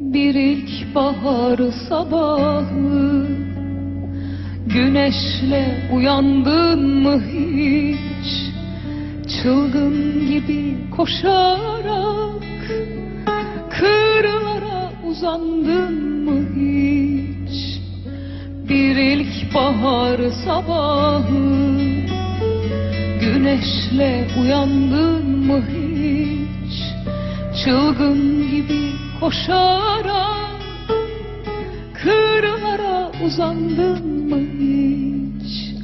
Bir ilkbahar sabahı Güneşle uyandın mı hiç? Çılgın gibi koşarak Kırlara uzandın mı hiç? Bir ilkbahar sabahı Güneşle uyandın mı hiç? Çılgın gibi koşarak Kırlara uzandın mı hiç?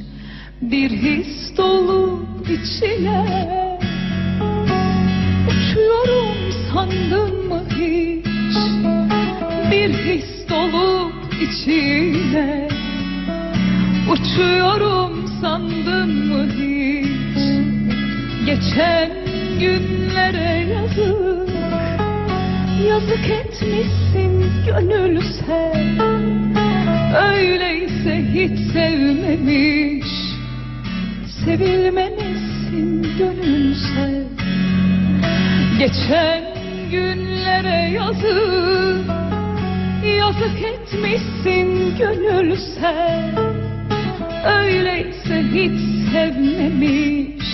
Bir his dolu içine Uçuyorum sandın mı hiç? Bir his dolu içine Uçuyorum sandın mı hiç? Geçen günlere yazık Yazık etmişsin gönül Öyleyse hiç sevmemiş. Sevilmemişsin gönül Geçen günlere yazık. Yazık etmişsin gönül Öyleyse hiç sevmemiş.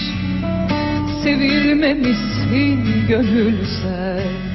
Sevilmemişsin gönül sen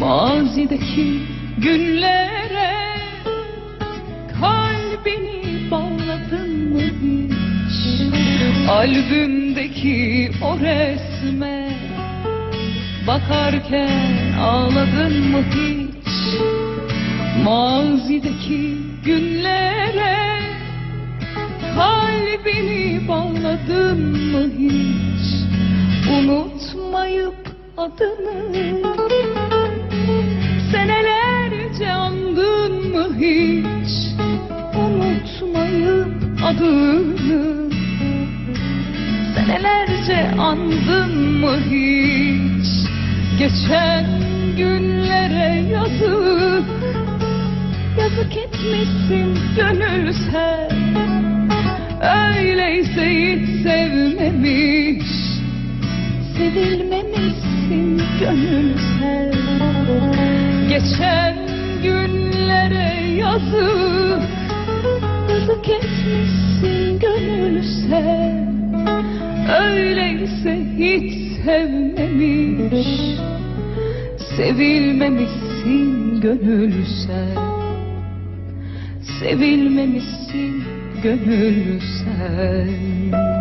Mazideki günlere Kalbini bağladın mı hiç? Albümdeki o resme Bakarken ağladın mı hiç? Mazideki günlere Kalbini bağladın mı hiç? Unutmayıp adını adını Senelerce andın mı hiç? Geçen günlere yazık. Yazık etmişsin gönül Öyleyse hiç sevmemiş. Sevilmemişsin gönül Geçen günlere yazık Yazık etmişsin gönül sen Öyleyse hiç sevmemiş. Sevilmemişsin gönül sen Sevilmemişsin gönül sen